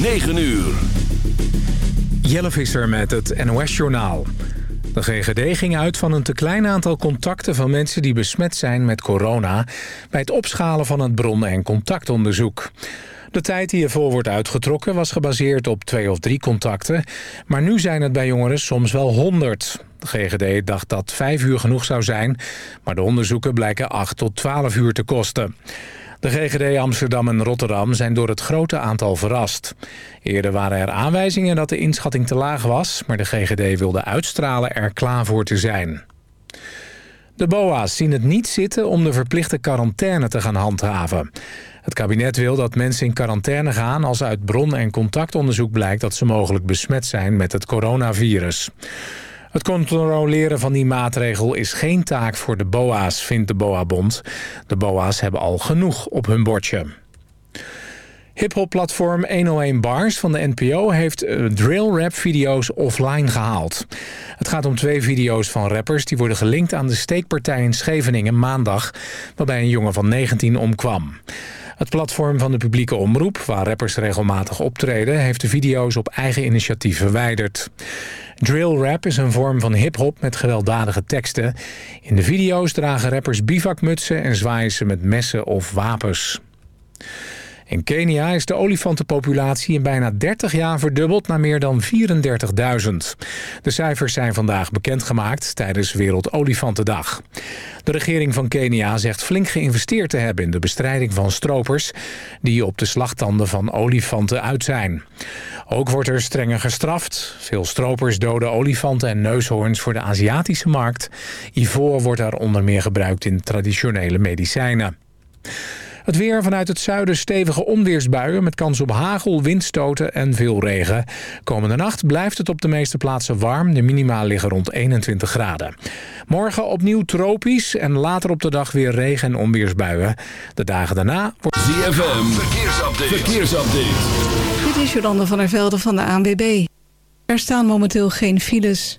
9 uur. Jelle Visser met het NOS-journaal. De GGD ging uit van een te klein aantal contacten van mensen die besmet zijn met corona... bij het opschalen van het bron- en contactonderzoek. De tijd die ervoor wordt uitgetrokken was gebaseerd op twee of drie contacten... maar nu zijn het bij jongeren soms wel honderd. De GGD dacht dat vijf uur genoeg zou zijn... maar de onderzoeken blijken acht tot twaalf uur te kosten. De GGD Amsterdam en Rotterdam zijn door het grote aantal verrast. Eerder waren er aanwijzingen dat de inschatting te laag was... maar de GGD wilde uitstralen er klaar voor te zijn. De BOA's zien het niet zitten om de verplichte quarantaine te gaan handhaven. Het kabinet wil dat mensen in quarantaine gaan als uit bron- en contactonderzoek blijkt dat ze mogelijk besmet zijn met het coronavirus. Het controleren van die maatregel is geen taak voor de BOA's, vindt de BOA-bond. De BOA's hebben al genoeg op hun bordje. Hip-hop-platform 101 Bars van de NPO heeft uh, drill-rap-video's offline gehaald. Het gaat om twee video's van rappers die worden gelinkt aan de steekpartij in Scheveningen maandag... waarbij een jongen van 19 omkwam. Het platform van de publieke omroep, waar rappers regelmatig optreden... heeft de video's op eigen initiatief verwijderd. Drill rap is een vorm van hip-hop met gewelddadige teksten. In de video's dragen rappers bivakmutsen en zwaaien ze met messen of wapens. In Kenia is de olifantenpopulatie in bijna 30 jaar verdubbeld naar meer dan 34.000. De cijfers zijn vandaag bekendgemaakt tijdens Wereldolifantendag. De regering van Kenia zegt flink geïnvesteerd te hebben in de bestrijding van stropers... die op de slagtanden van olifanten uit zijn. Ook wordt er strenger gestraft. Veel stropers doden olifanten en neushoorns voor de Aziatische markt. Ivoor wordt daar onder meer gebruikt in traditionele medicijnen. Het weer vanuit het zuiden stevige onweersbuien met kans op hagel, windstoten en veel regen. Komende nacht blijft het op de meeste plaatsen warm. De minima liggen rond 21 graden. Morgen opnieuw tropisch en later op de dag weer regen en onweersbuien. De dagen daarna... Wordt... ZFM, verkeersupdate. verkeersupdate. Dit is Jolande van der Velde van de ANWB. Er staan momenteel geen files.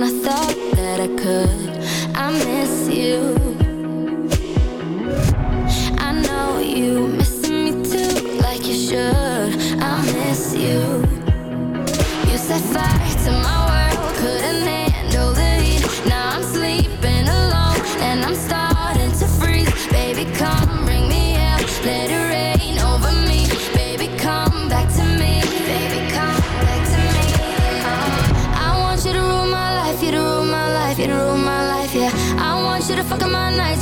I thought that I could.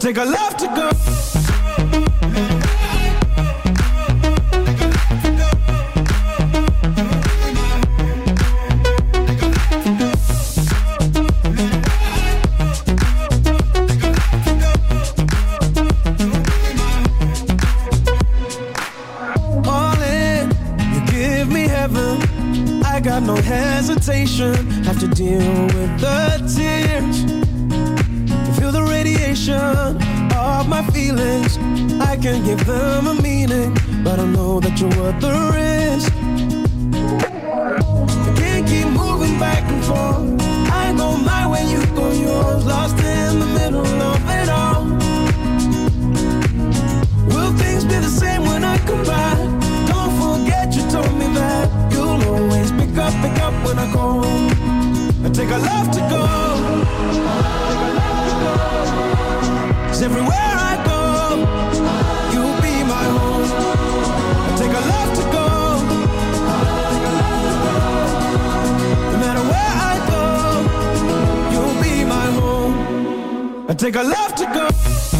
take a left to go. take a left to go.